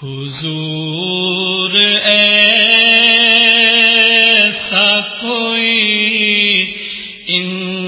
حضور ایسا کوئی ان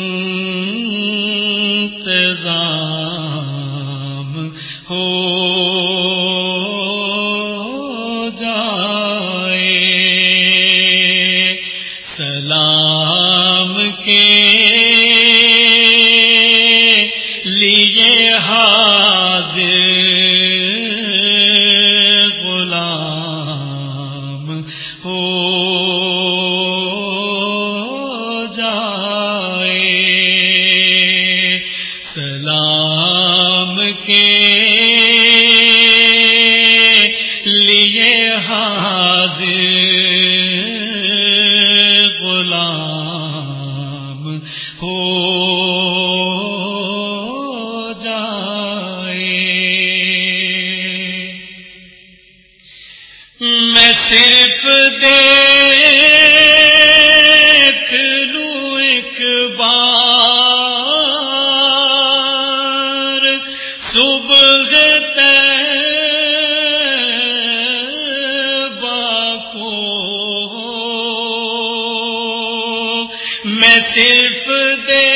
میں صرف دیکھ لوں ایک بار۔ صبح کو میں صرف دیکھ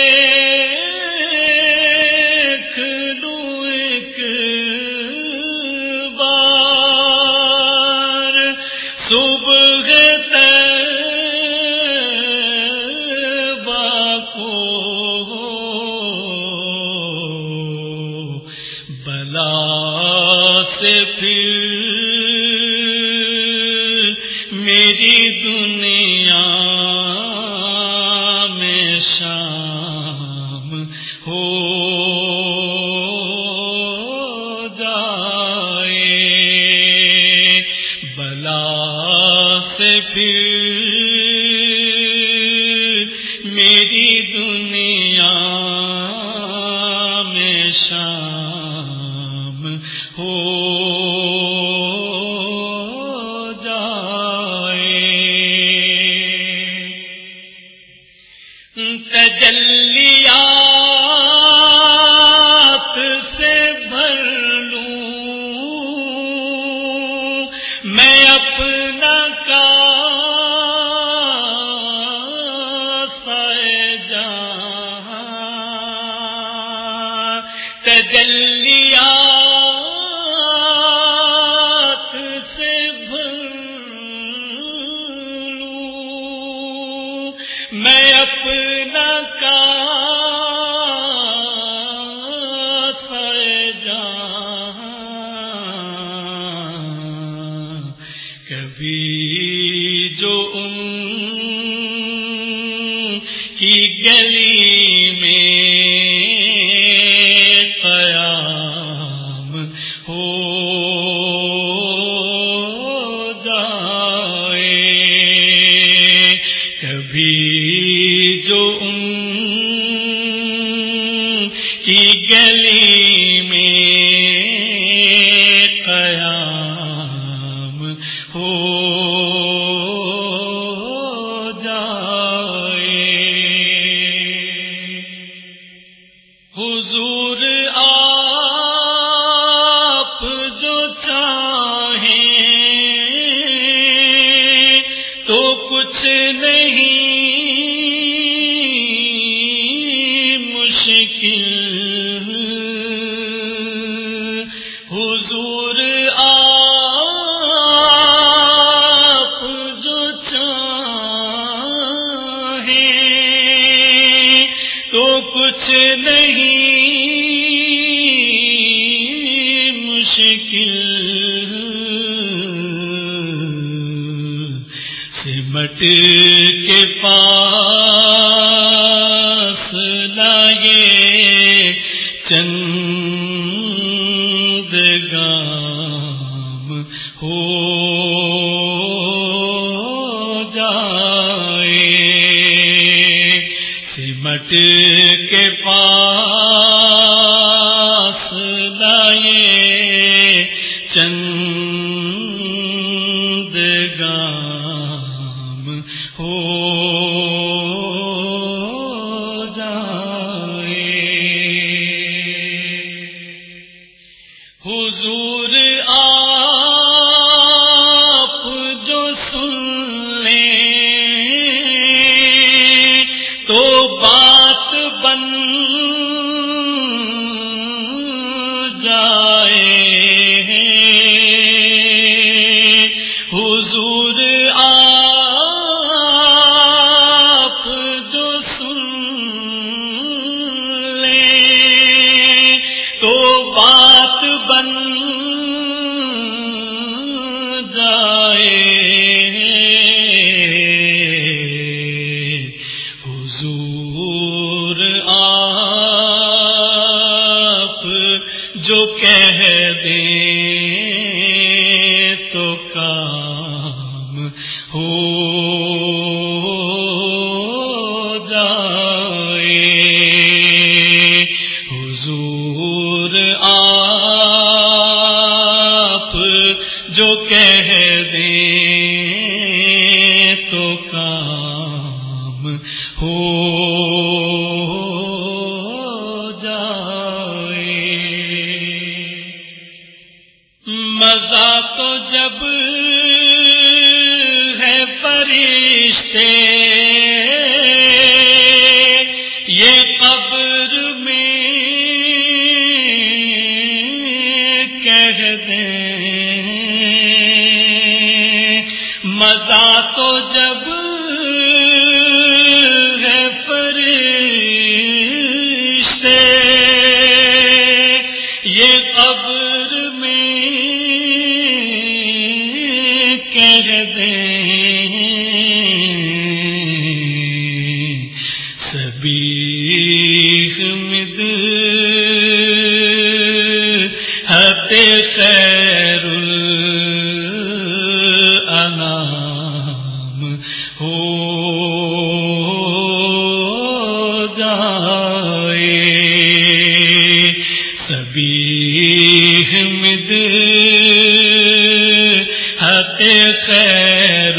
میری دنیا میں شام ہو جائے بلا سے پھر تجلیات سے بھر میں اپنا کا کبھی جو ان کی گلی بھی جو ان کی گل کچھ نہیں مشکل سمٹ کے پاس لائے چند مٹ کے پاس جو کہہ دے۔ قبر میں کہہ دیں سبھی مد حت خیر حمد مد حت خیر